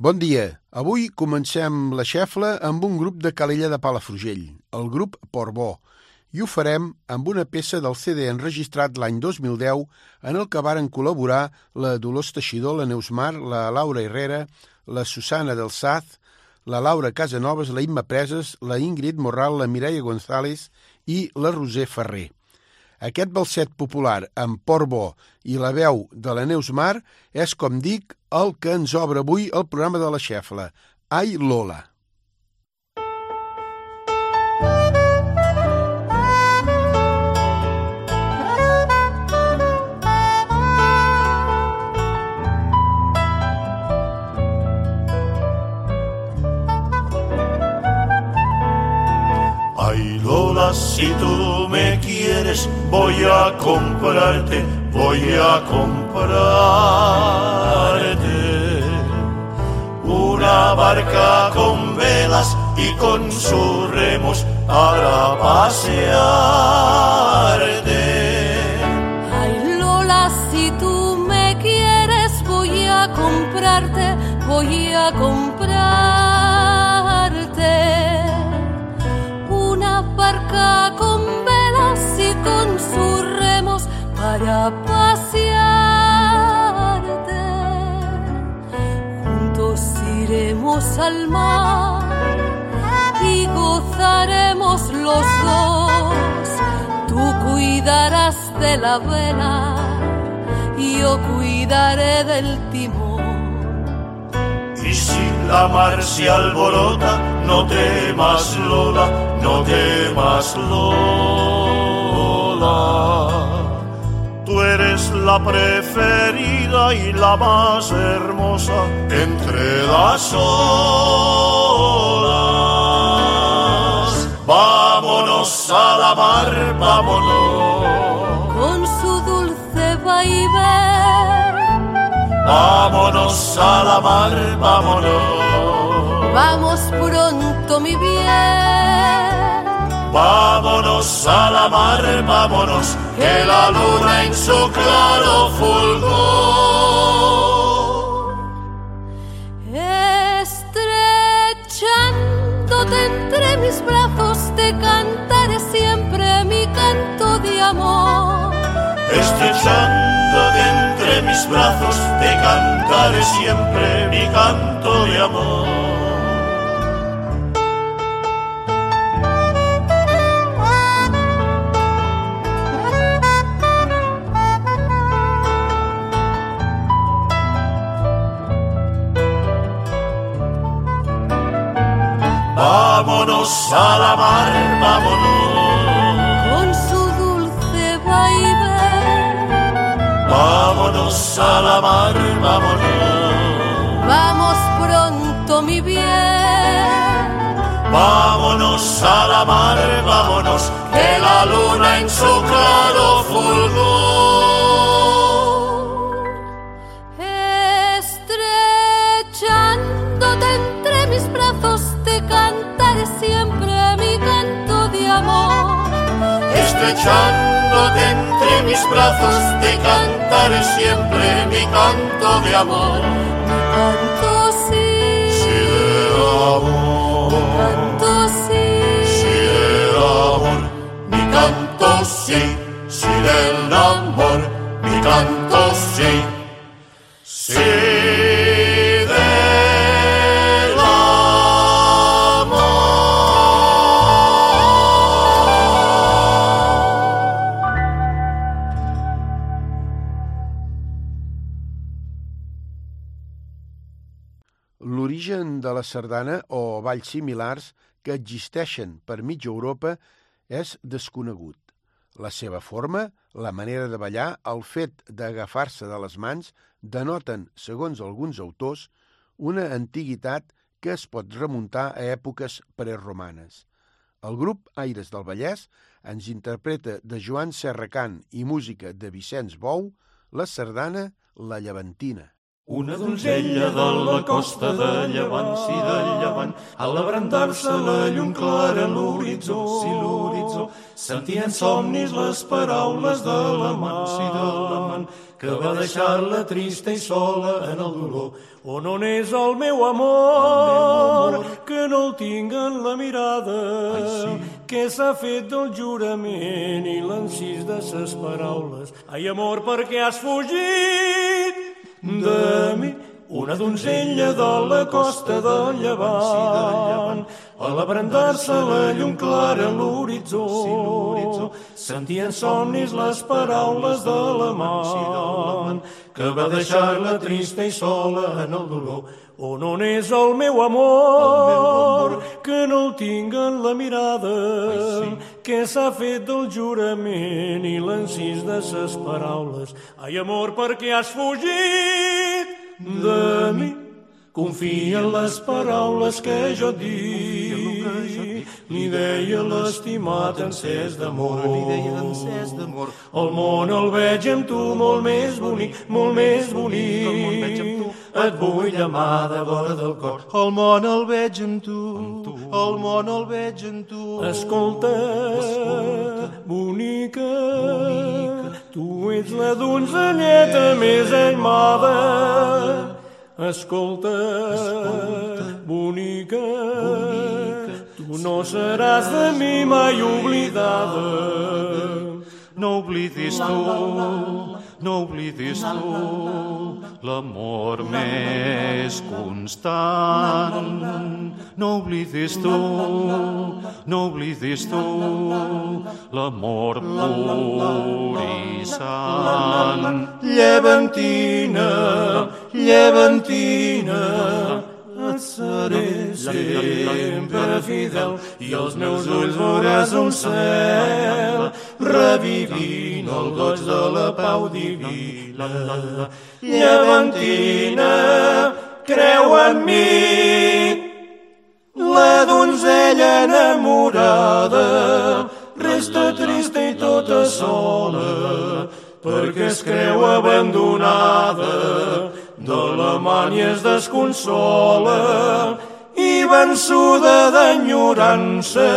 Bon dia. Avui comencem la xefla amb un grup de Calella de Palafrugell, el grup Portbó, i ho farem amb una peça del CD enregistrat l'any 2010 en el que varen col·laborar la Dolors Teixidor, la Neus Mar, la Laura Herrera, la Susana del Saz, la Laura Casanovas, la Imma Preses, la Ingrid Morral, la Mireia González i la Roser Ferrer. Aquest balset popular amb Portbó i la veu de la Neus Mar és, com dic, el que ens obre avui el programa de la xefla. Ai, Lola! Ay Lola, si me voy a comprarte, voy a comprarte una barca con velas y con sus remos para pasearte. Ay Lola, si tú me quieres voy a comprarte, voy a comprarte una barca con para pasearte. Juntos iremos al mar y gozaremos los dos. Tú cuidarás de la vela y yo cuidaré del timón. Y si la mar se alborota, no temas Lola, no temas Lola. Tú eres la preferida y la más hermosa entre las olas. Vámonos a la mar, vámonos. Con su dulce vaivén Vámonos a la mar, vámonos. vamos pronto mi bien. Vámonos a la mar, vámonos, que la luna en su claro fulgor. Estrechándote entre mis brazos te cantaré siempre mi canto de amor. Estrechándote entre mis brazos, te cantaré siempre mi canto de amor. Vámonos a la mar, vámonos. Con su dulce vaivén Vámonos a la mar, vámonos. vamos pronto mi bien. Vámonos a la mar, vámonos, que la luna en su claro fulgor. Estrechándote entre mis brazos, te cantaré siempre mi canto de amor. Mi canto sí, Sí de amor, canto sí, sí de amor, mi canto sí, sí del amor, mi canto sí, sí de la sardana o balls similars que existeixen per mitja Europa és desconegut. La seva forma, la manera de ballar, el fet d'agafar-se de les mans, denoten, segons alguns autors, una antiguitat que es pot remuntar a èpoques preromanes. El grup Aires del Vallès ens interpreta de Joan Serracant i música de Vicenç Bou la sardana La Llevantina. Una donzella de la costa de llevant, sí de llevant, a l'abrandar-se la llum clara a l'horitzó, sí l'horitzó, sentia en somnis les paraules de l'amant, sí de l'amant, que va deixar-la trista i sola en el dolor. On on és el meu amor, que no el tinc en la mirada, que s'ha fet del jurament i l'encís de ses paraules. Ai, amor, per què has fugit? De mi una donzella de la costa del llevant. A l'abrandar-se la llum clara a l'horitzó sentien somnis les paraules de l'amant que va deixar-la trista i sola en el dolor on on és el meu amor, que no el tinc en la mirada, que s'ha fet del jurament i l'encís de ses paraules. Ai, amor, per què has fugit de mi? Confia en les paraules que jo dic. Li deia l'estimat encès d'amor. Li deia encès d'amor. El món el veig amb tu molt més bonic, molt més bonic. El món veig amb tu. Et vull amar de vora del cor. El món el veig amb tu, el món el veig amb tu. Escolta, bonica, bonica, tu ets la donzelleta més aimada. Escolta, Escolta bonica, bonica, tu no seràs de mi mai oblidada. No oblidis tu, no oblidis tu, l'amor més constant. No oblidis tu, no oblidis tu, l'amor pur i sant. Llevantina, llevantina, et seré sempre fidel i els meus ulls veuràs un cel. Revivint el goig de la pau divina. Llevantina, creu en mi, la donzella enamorada. Resta trista i tota sola perquè es creu abandonada i es desconsola i vençuda d'enyorança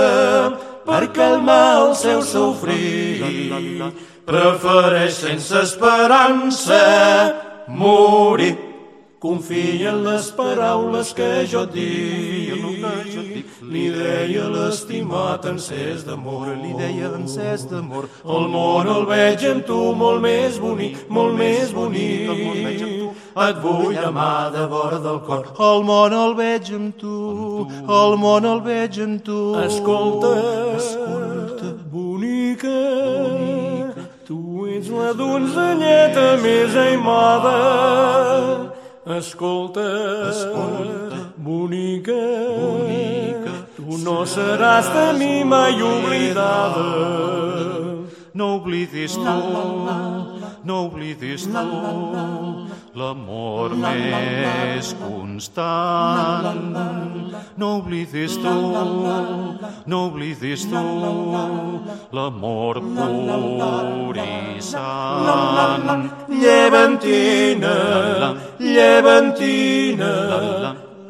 per calmar el seu sofrir prefereix sense esperança morir Confia en les paraules que jo et dic. Li deia l'estimat encès d'amor. Li deia encès d'amor. El món el veig amb tu molt més bonic, molt més bonic. Et vull amar de vora del cor. El món el veig amb tu, el món el veig amb tu. Escolta, escolta, bonica, bonica, tu ets la donzelleta més aimada. Escolta, escolta, bonica, bonica, tu no seràs de mi mai oblidada. No oblidis tu, no oblidis tu, l'amor més constant. No oblidis tu, no oblidis tu, l'amor pur i sant. Llevantina, llevantina,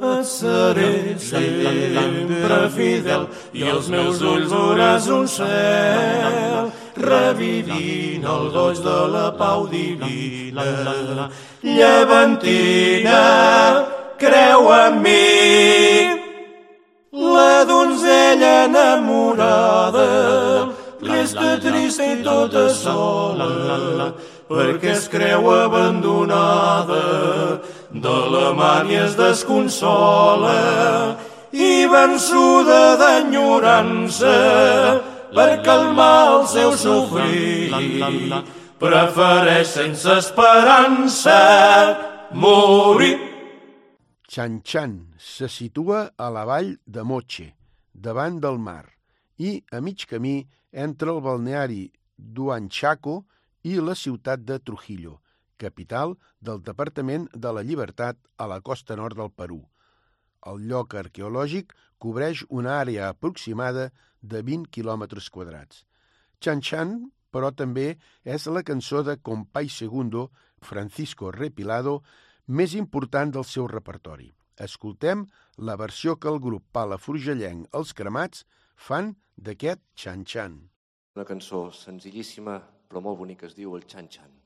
et seré sempre fidel i els meus ulls veuràs un cel vivint el goig de la pau divina. Llevantina, creu en mi, la donzella enamorada, resta trista i tota sola, perquè es creu abandonada, de la mània es desconsola, i vençuda d'enyorança per calmar el seu sofrir. Prefereix sense esperança morir. Xan-Xan se situa a la vall de Moche, davant del mar, i a mig camí entre el balneari d'Huanchaco i la ciutat de Trujillo, capital del Departament de la Llibertat a la costa nord del Perú. El lloc arqueològic cobreix una àrea aproximada de 20 quilòmetres quadrats. Chan Chan, però també és la cançó de Compay Segundo, Francisco Repilado, més important del seu repertori. Escoltem la versió que el grup Palafrugellenc Els Cremats fan d'aquest Chan Chan. Una cançó senzillíssima però molt bonica es diu El Chan Chan.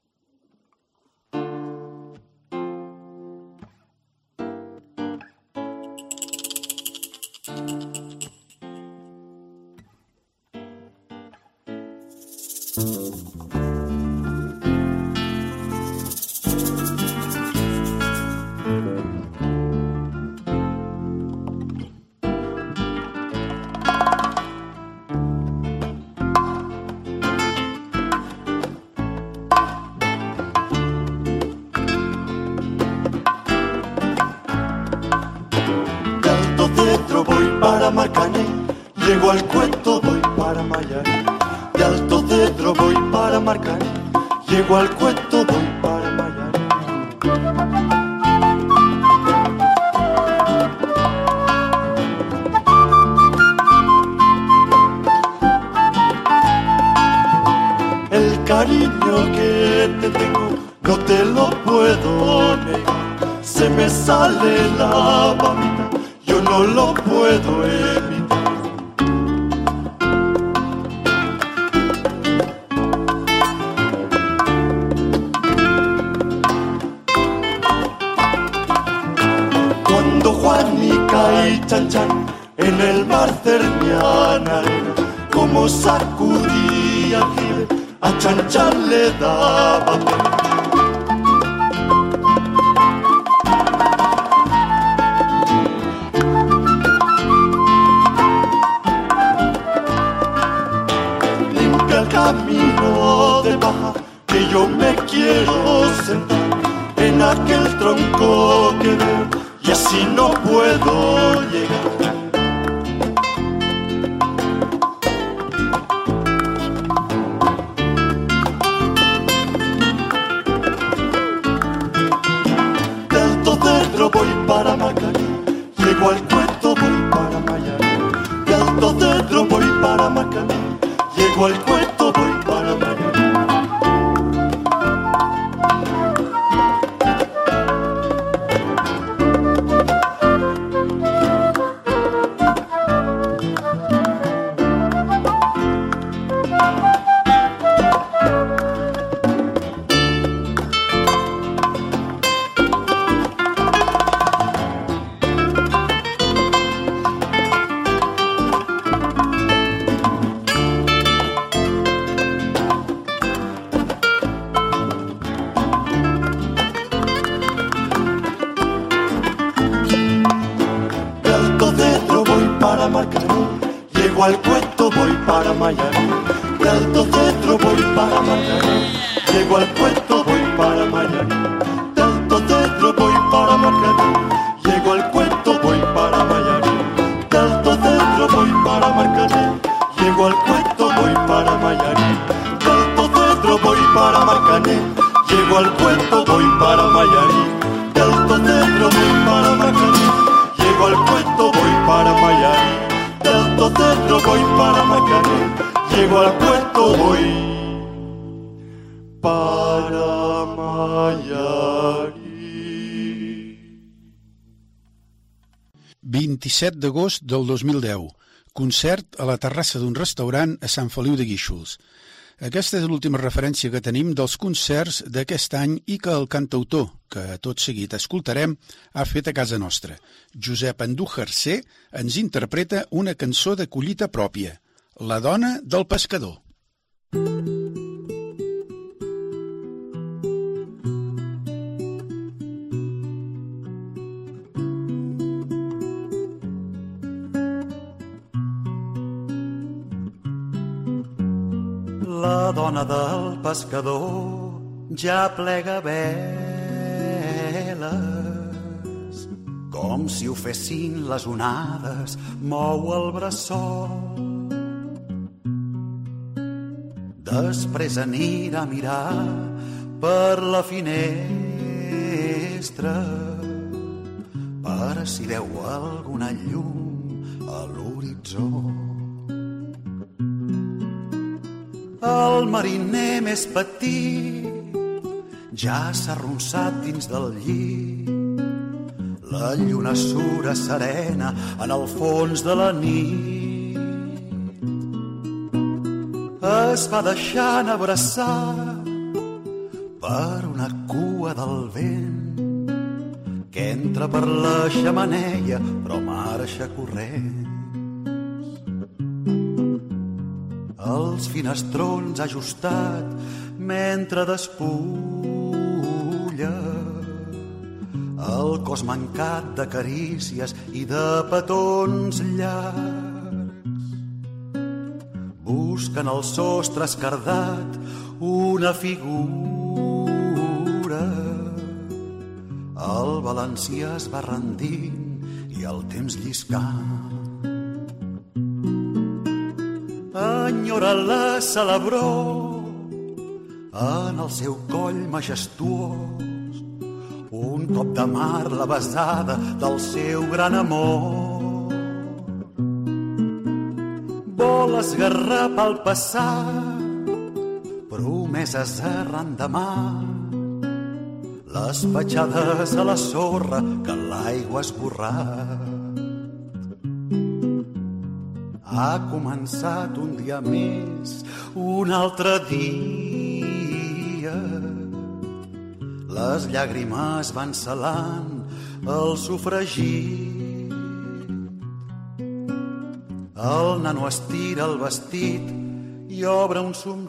En el mar cerniana como sacudía a chan chan le daba Limpia el camino de baja que yo me quiero sentar en aquel tronco que veo y así no puedo llegar. para llego al puerto, voy para Mayarí, tanto centro, voy para Mayarí, llego al puerto, voy para Mayarí, tanto centro, voy para Mayarí, llego al puerto, voy para Mayarí, tanto centro, voy para Mayarí, llego al puerto, voy para Mayarí, tanto centro, voy para Mayarí, llego al puerto, voy para Mayarí, tanto centro, voy para Mayarí, llego al puerto, voy d'agost del 2010, concert a la terrassa d'un restaurant a Sant Feliu de Guíxols. Aquesta és l'última referència que tenim dels concerts d'aquest any i que el cantautor, que tot seguit escoltarem, ha fet a casa nostra. Josep Andújar C. ens interpreta una cançó de collita pròpia, La dona del pescador. La dona del pescador ja plega veles com si ho fessin les onades, mou el bressol Després anirà a mirar per la finestra per si veu alguna llum a l'horitzó. El mariner més petit ja s'ha arronsat dins del llit. La lluna sura serena en el fons de la nit es va deixant abraçar per una cua del vent que entra per la xamaneia però marxa corrent. Els finestrons ajustat mentre despulla el cos mancat de carícies i de petons llargs busquen el sostre escardat una figura. El valencià es va rendint i el temps lliscant. Enyora la celebró en el seu coll majestuós. Un cop de mar la besada del seu gran amor. Vol esgarrar pel passat, promeses arran demà, les petjades a la sorra que l'aigua esborrat. Ha començat un dia més, un altre dia. Les llàgrimes van salant el sofregit el nano estira el vestit i obre un somriure.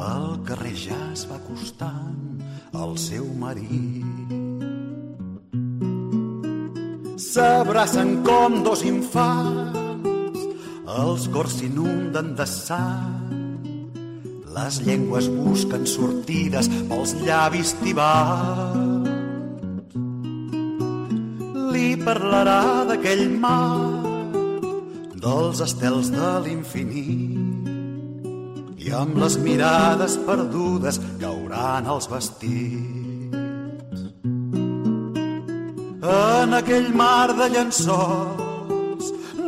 Pel carrer ja es va acostant el seu marit. S'abracen com dos infants, els cors s'inunden de sang, les llengües busquen sortides pels llavis tibats li parlarà d'aquell mar, dels estels de l'infinit, i amb les mirades perdudes cauran els vestits. Aquell mar de llençols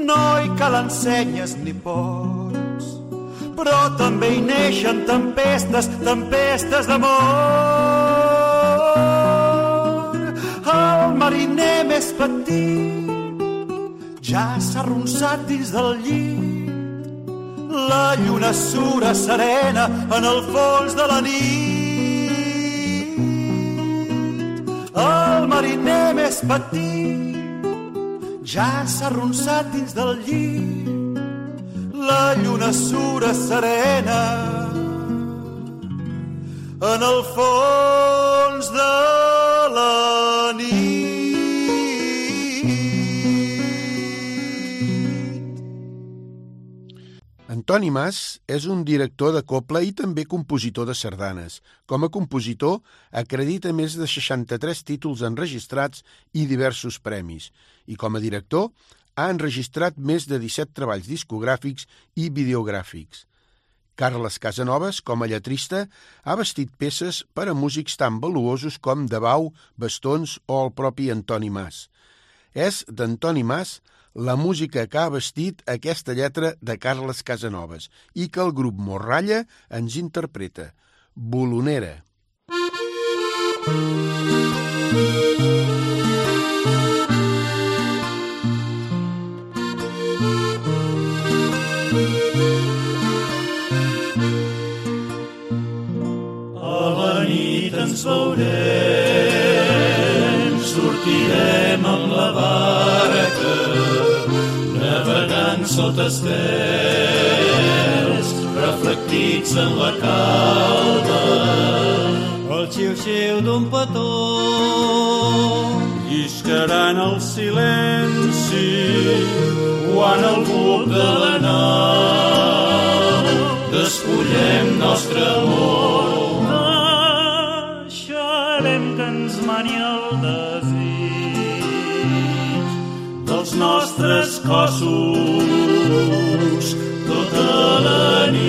no hi calen senyes ni pots, però també hi neixen tempestes, tempestes d'amor el mariner més petit ja s'ha arronsat dins del llit. La lluna sura serena en el fons de la nit. El mariner més petit ja s'ha arronsat dins del llit. La lluna sura serena en el fons de Antoni Mas és un director de copla i també compositor de sardanes. Com a compositor, acredita més de 63 títols enregistrats i diversos premis. I com a director, ha enregistrat més de 17 treballs discogràfics i videogràfics. Carles Casanovas, com a lletrista, ha vestit peces per a músics tan valuosos com Bau, Bastons o el propi Antoni Mas. És d'Antoni Mas la música que ha vestit aquesta lletra de Carles Casanovas i que el grup Morralla ens interpreta. Bolonera. A la nit ens veurem, sortirem amb la barra navegant sota estels, reflectits en la calma. El xiu-xiu d'un petó lliscarà en el silenci quan el buc de la nau despullem nostre amor. Deixarem que ens mani el desig dels nostres cossos tota la nit.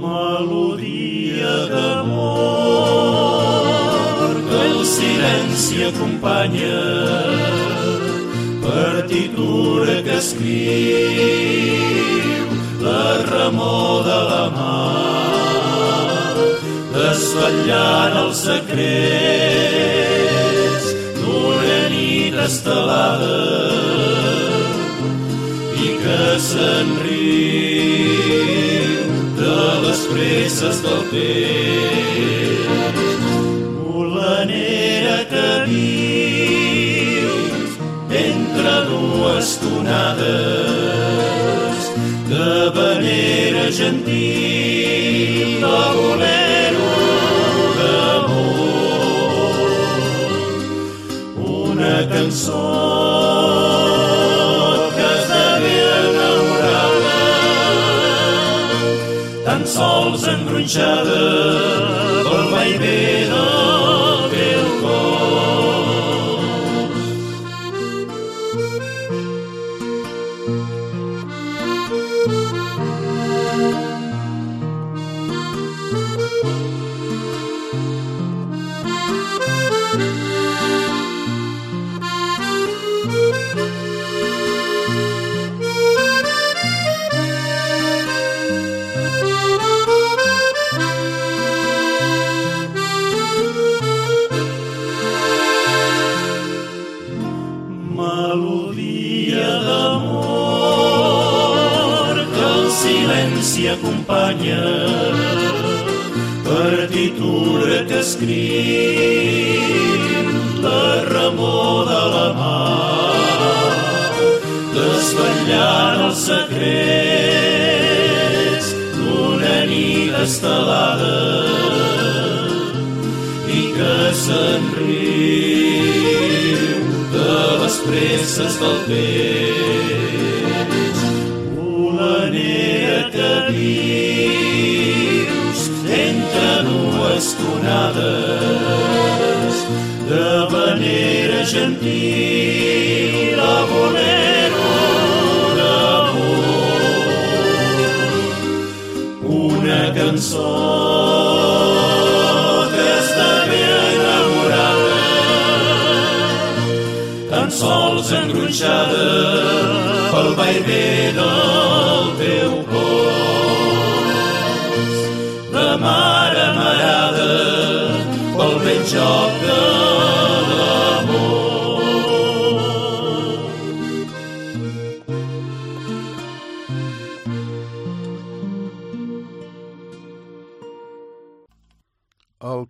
Melodia d'amor que el silenci acompanya partitura que escriu la remor de la mà desvetllant els secrets d'una nit estelada i que se'n riu de les presses del temps. Volanera que vius entre dues tonades de venera gentil. De bolero una cançó que esdevé enamorada. Tan sols engronxada pel vaivé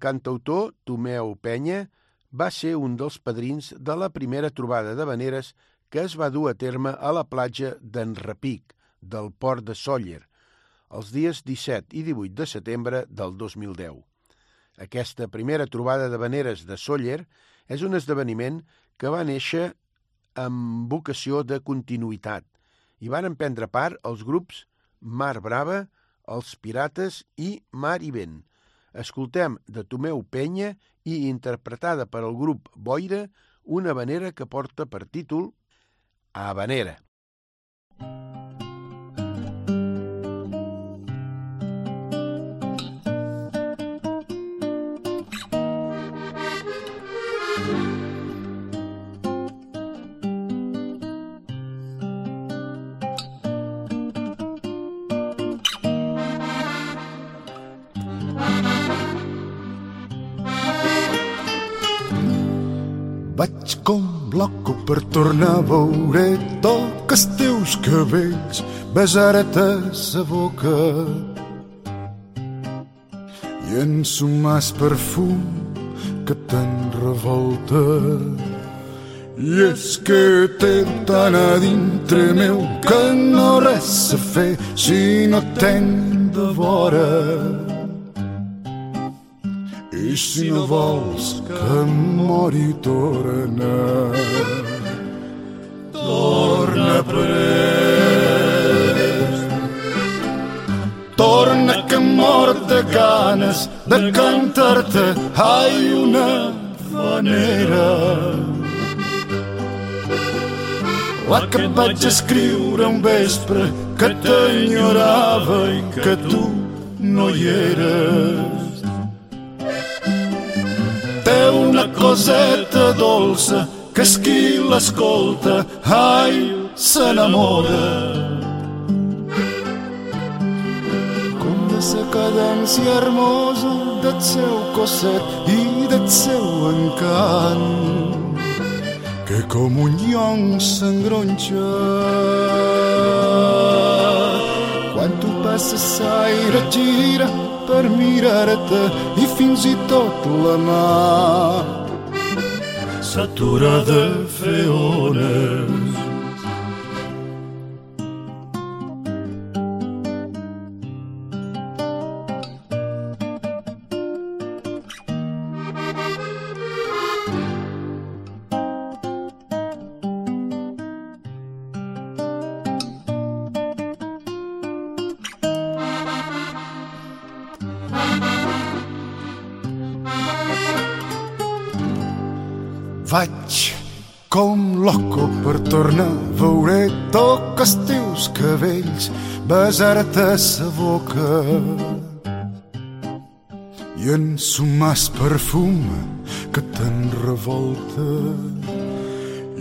cantautor Tomeu Penya va ser un dels padrins de la primera trobada de veneres que es va dur a terme a la platja d'en Repic, del port de Sóller, els dies 17 i 18 de setembre del 2010. Aquesta primera trobada de veneres de Sóller és un esdeveniment que va néixer amb vocació de continuïtat i van prendre part els grups Mar Brava, els Pirates i Mar i Vent. Escoltem de Tomeu Penya i interpretada per el grup Boira una vanera que porta per títol Habanera. Com loco per tornar a veure toc els teus cabells, besar-te sa boca i ensumàs perfum que te'n revolta. I és que té tant a dintre meu que no res a fer si no tenc de vora. I si no vols que em mori torna, torna prest. Torna que mort de ganes de cantar-te, ai, una vanera. La que vaig escriure un vespre que t'enyorava i que tu no hi eres. Coseta dolça que és qui l'escolta, ai, s'enamora. Com de sa cadència hermosa del seu cosset i del seu encant que com un llong s'engronxa. Quan tu passes l'aire gira per mirar-te i fins i tot la mà s'atura de fer ones. Vaig com loco per tornar a veure toc els teus cabells, besar-te sa boca i ensumar perfum que te'n revolta.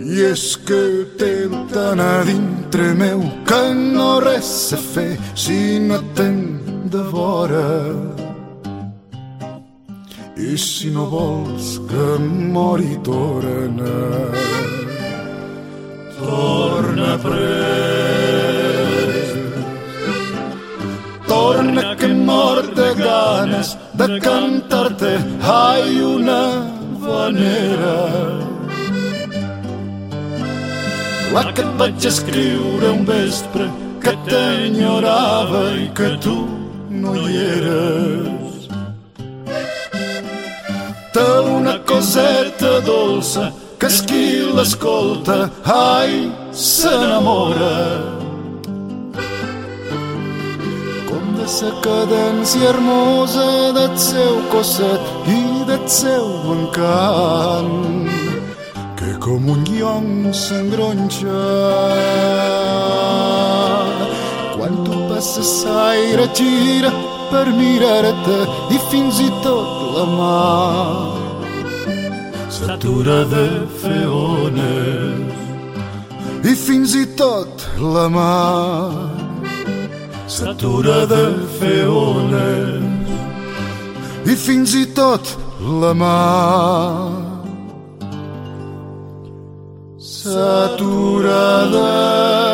I és que té tant a dintre meu que no res a fer si no tenc de vora. I si no vols que mori torna, torna prest. Torna que em mor de ganes de cantar-te, ai, una vanera. La que et vaig escriure un vespre que t'enyorava i que tu no hi eres. Té una coseta dolça que és qui l'escolta, ai, s'enamora. Com de sa cadència hermosa del seu cosset i del seu encant, que com un llong s'engronxa. Quan tu passes l'aire gira per mirar-te i fins i tot la mà s'atura de fer ones. I fins i tot la mà s'atura de fer ones. I fins i tot la mà s'atura de fer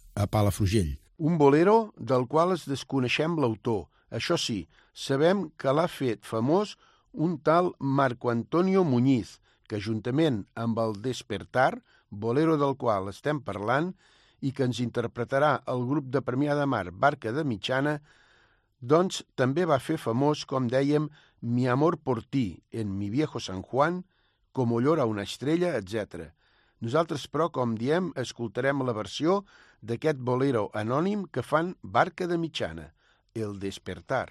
a Palafrugell. Un bolero del qual es desconeixem l'autor. Això sí, sabem que l'ha fet famós un tal Marco Antonio Muñiz, que juntament amb el Despertar, bolero del qual estem parlant, i que ens interpretarà el grup de Premià de Mar Barca de Mitjana, doncs també va fer famós, com dèiem, Mi amor por ti, en mi viejo San Juan, Com olor a una estrella, etc. Nosaltres, però, com diem, escoltarem la versió d'aquest bolero anònim que fan Barca de Mitjana, El despertar.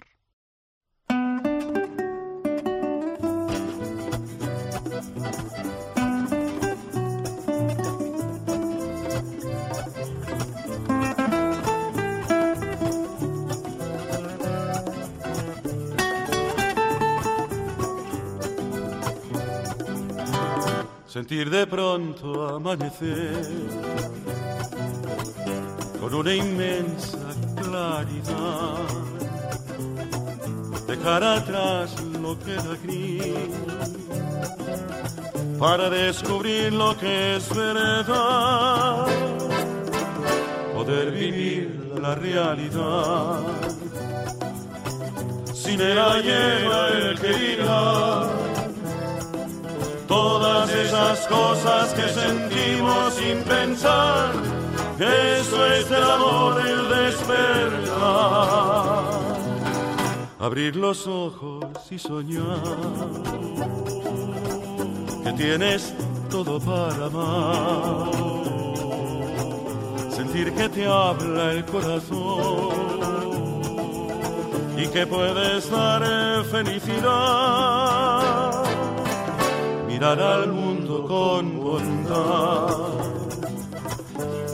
sentir de pronto amanecer una inmensa claridad, dejar atrás lo que era gris para descubrir lo que es verdad, poder vivir la realidad. Sin el ayer el que todas esas cosas que sentimos sin pensar, eso es el amor, el despertar. Abrir los ojos y soñar que tienes todo para amar. Sentir que te habla el corazón y que puedes dar felicidad mirar al mundo con bondad,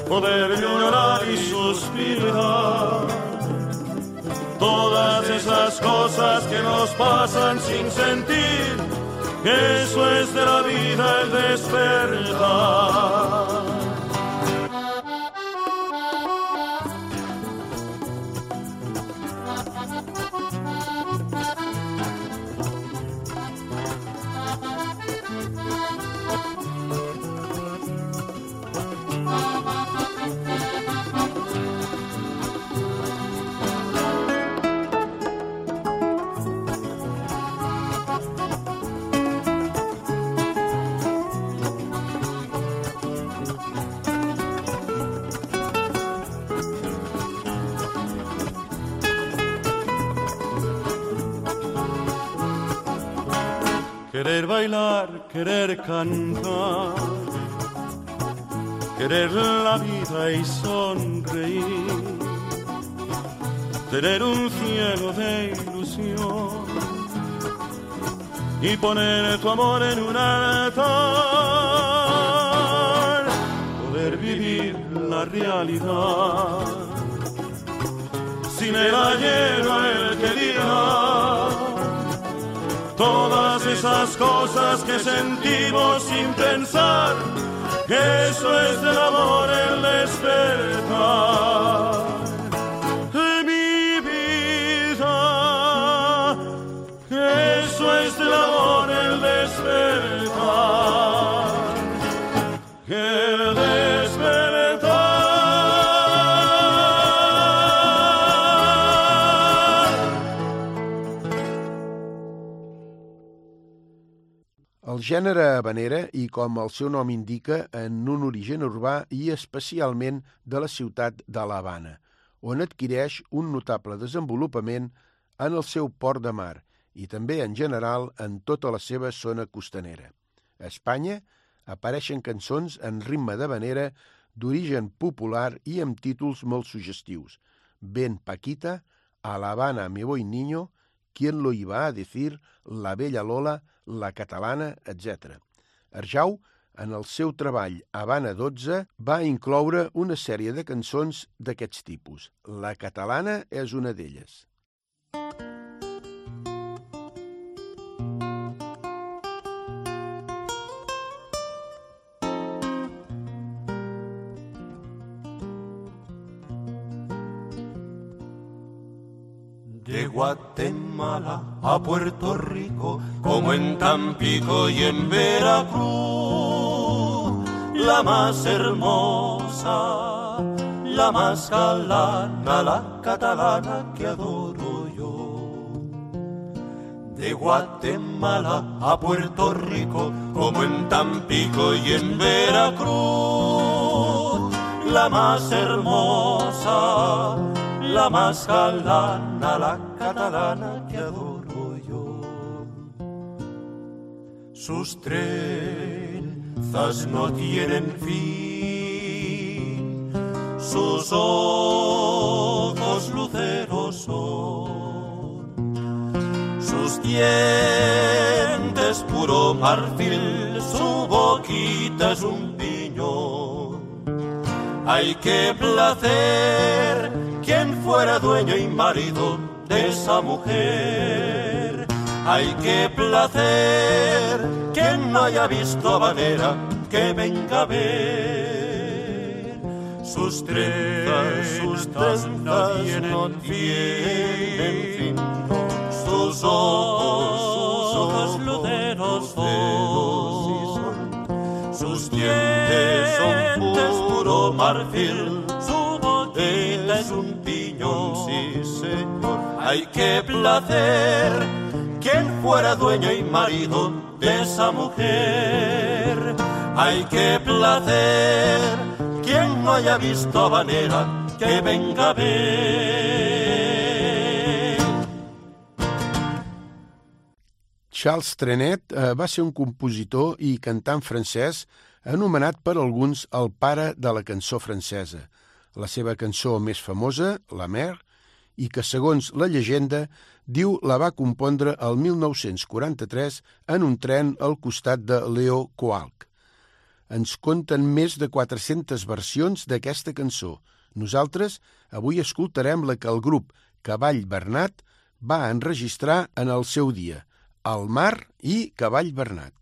poder llorar y suspirar. Todas esas cosas que nos pasan sin sentir, eso es de la vida el despertar. Querer bailar, querer cantar, querer la vida y sonreír, tener un cielo de ilusión y poner tu amor en un altar, poder vivir la realidad. Sin el ayer el que dirá todas esas cosas que sentimos sin pensar, eso es del amor el despertar. De mi vida, eso es del amor El gènere habanera, i com el seu nom indica, en un origen urbà i especialment de la ciutat de l'Havana, on adquireix un notable desenvolupament en el seu port de mar i també en general en tota la seva zona costanera. A Espanya apareixen cançons en ritme d'habanera d'origen popular i amb títols molt suggestius. Ben Paquita, A La Habana me voy niño, ¿Quién lo iba a decir?, La Bella Lola, La Catalana, etc. Arjau, en el seu treball Habana 12, va incloure una sèrie de cançons d'aquests tipus. La catalana és una d'elles. De Guatemala a Puerto Rico, como en Tampico y en Veracruz, la más hermosa, la más galana, la catalana que adoro yo. De Guatemala a Puerto Rico, como en Tampico y en Veracruz, la más hermosa, la más galana, la catalana que adoro yo. Sus trenzas no tienen fin, sus ojos luceros son, sus dientes puro marfil, su boquita es un piñón. Ay, qué placer quien fuera dueño y marido de esa mujer. Ay, qué placer, quien no haya visto habanera, que venga a ver. Sus trenzas, sus trenzas no tienen fin, sus ojos, sus ojos luceros son, sus dientes son puro marfil, su boquita es un piñón, sí señor. Ay, qué placer quien fuera dueño y marido de esa mujer. Ay, qué placer, quien no haya visto habanera, que venga a ver. Charles Trenet eh, va ser un compositor i cantant francès anomenat per alguns el pare de la cançó francesa. La seva cançó més famosa, La Mer, i que, segons la llegenda, diu la va compondre el 1943 en un tren al costat de Leo Coalc. Ens conten més de 400 versions d'aquesta cançó. Nosaltres avui escoltarem la que el grup Cavall Bernat va enregistrar en el seu dia, El mar i Cavall Bernat.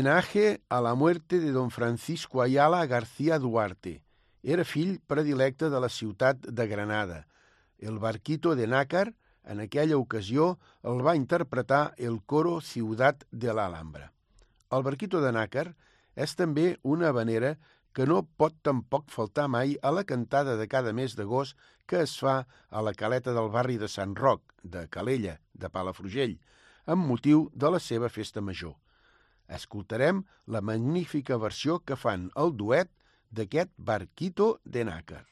Homenaje a la muerte de don Francisco Ayala García Duarte. Era fill predilecte de la ciutat de Granada. El barquito de Nácar, en aquella ocasió, el va interpretar el coro Ciutat de l'Alhambra. El barquito de Nácar és també una habanera que no pot tampoc faltar mai a la cantada de cada mes d'agost que es fa a la caleta del barri de Sant Roc, de Calella, de Palafrugell, amb motiu de la seva festa major. Escoltarem la magnífica versió que fan el duet d'aquest Barquito de Nácar.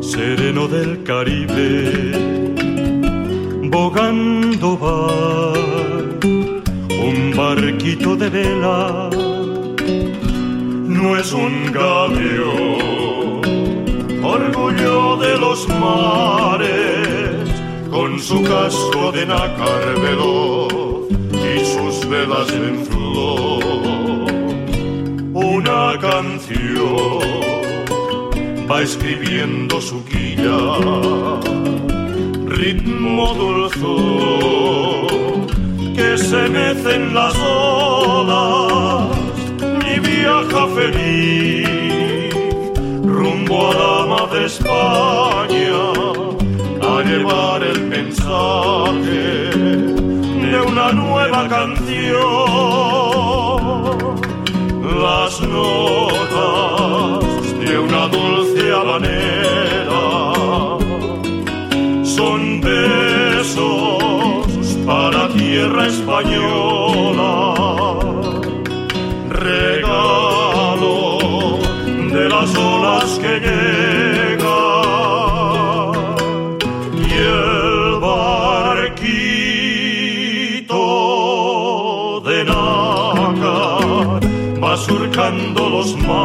Sereno del Caribe, bogando va un barquito de vela, no es un galeón, orgullo de los mares, con su casco de nácar veloz y sus velas en flor. Una canción escribiendo su quilla, ritmo dulzón que se mece las olas y viaja feliz rumbo a la mar de España a llevar el mensaje de una nueva canción. Las notas de una dulce para tierra española, regalo de las olas que llegan y el barquito de nácar va surcando los mares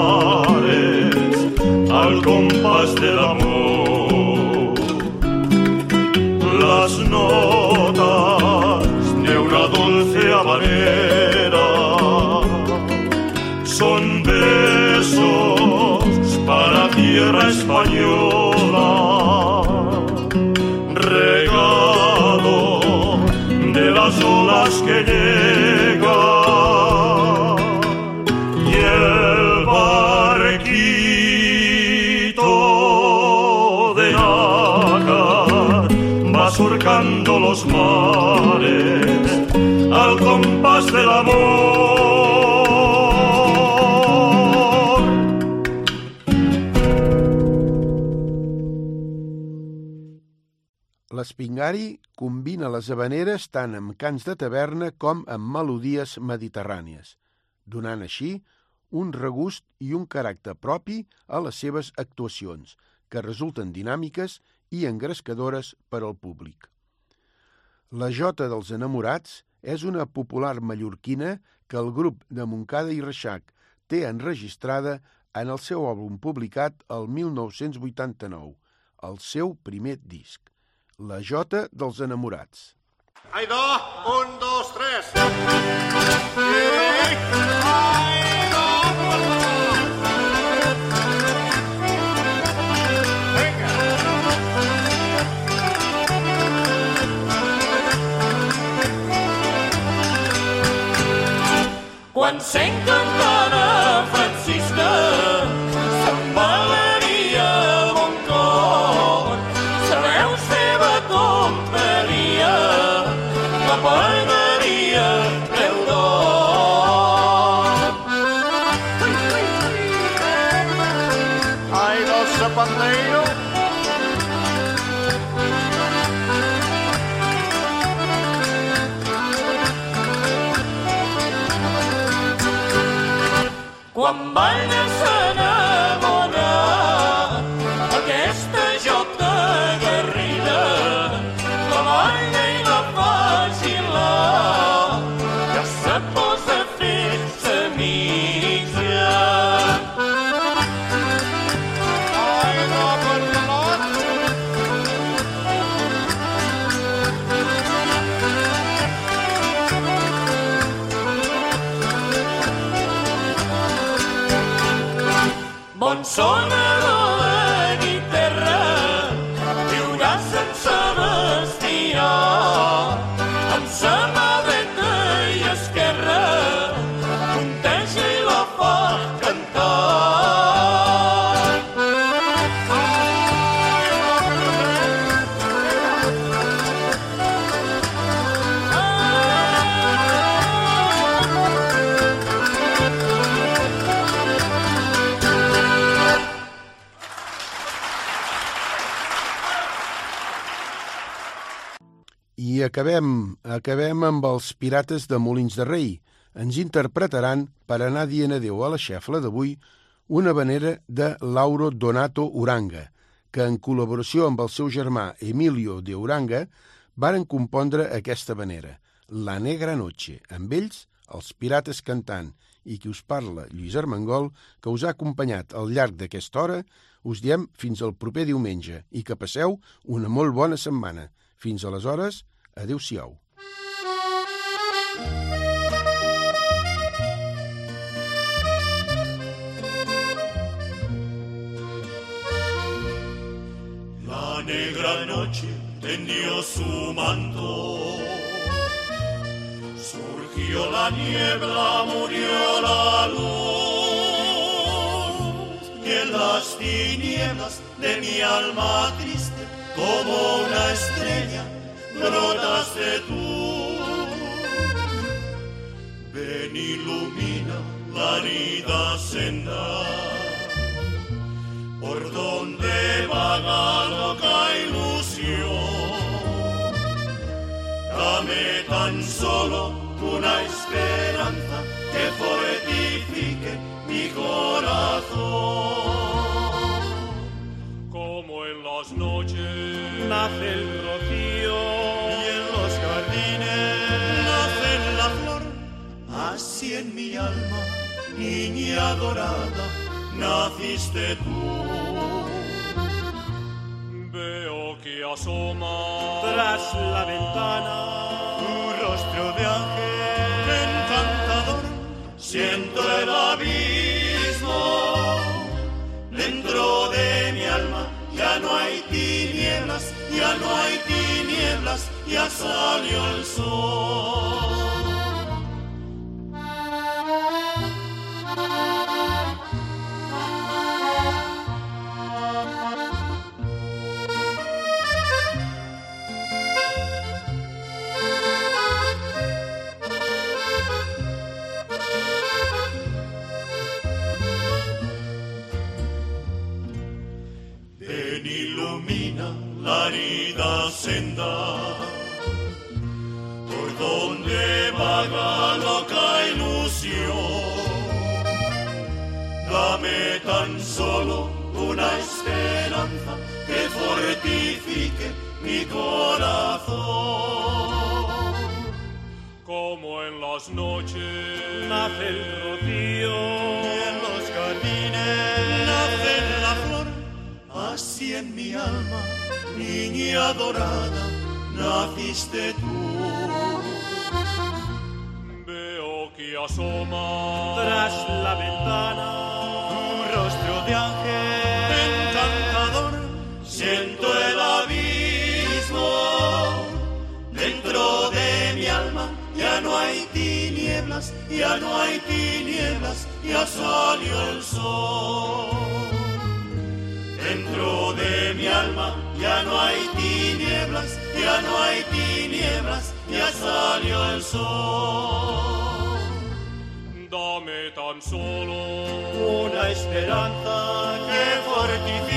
las olas que llegan y el barquito de nácar va surcando los mares al compás del amor. L'Espingari combina les habaneres tant amb cants de taverna com amb melodies mediterrànies, donant així un regust i un caràcter propi a les seves actuacions, que resulten dinàmiques i engrescadores per al públic. La Jota dels Enamorats és una popular mallorquina que el grup de Montcada i Reixac té enregistrada en el seu àlbum publicat el 1989, el seu primer disc. La Jota dels Enamorats. Va, un, dos, tres. Per favor. Quan l'Anna va el acabem, acabem amb els Pirates de Molins de Rei. Ens interpretaran, per anar dient adeu a la xefla d'avui, una vanera de Lauro Donato Uranga, que en col·laboració amb el seu germà Emilio de Uranga varen compondre aquesta vanera, La Negra Noche, amb ells, els Pirates Cantant, i qui us parla, Lluís Armengol, que us ha acompanyat al llarg d'aquesta hora, us diem fins al proper diumenge i que passeu una molt bona setmana. Fins aleshores, adeu-siau. La negra noche tendió su manto. Surgió la niebla, murió la luz. Y en las tinieblas de mi alma triste, como una estrella, brotaste tú. Ven, ilumina la herida senda por donde vaga loca ilusión. Dame tan solo una esperanza que fortifique mi corazón. Como en las noches nace el así en mi alma, niña dorada naciste tú. Veo que asoma tras la ventana tu rostro de ángel encantador. Siento el abismo dentro de mi alma. Ya no hay tinieblas, ya no hay tinieblas, ya salió el sol. Senda, por donde vaga loca ilusión. Dame tan solo una esperanza que fortifique mi corazón. Como en las noches nace el rocío en los jardines nace la flor. Así en mi alma, niña dorada, naciste tú. Veo que asoma tras la ventana tu rostro de ángel encantador. Siento el abismo dentro de mi alma. Ya no hay tinieblas, ya no hay tinieblas, ya salió el sol. Dentro de mi alma ya no hay tinieblas, ya no hay tinieblas, ya salió el sol. Dame tan solo una esperanza que fortifique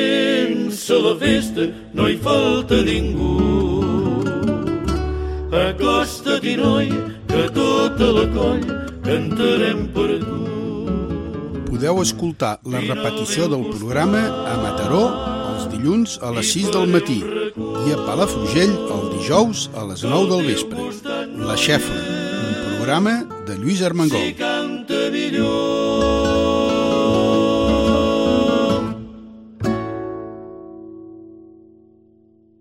Comença la festa, no hi falta ningú. Acosta-t'hi, noi, que tota la colla cantarem per tu. Podeu escoltar la repetició del programa a Mataró els dilluns a les 6 del matí i a Palafrugell el dijous a les 9 del vespre. La Xefla, un programa de Lluís Armengol.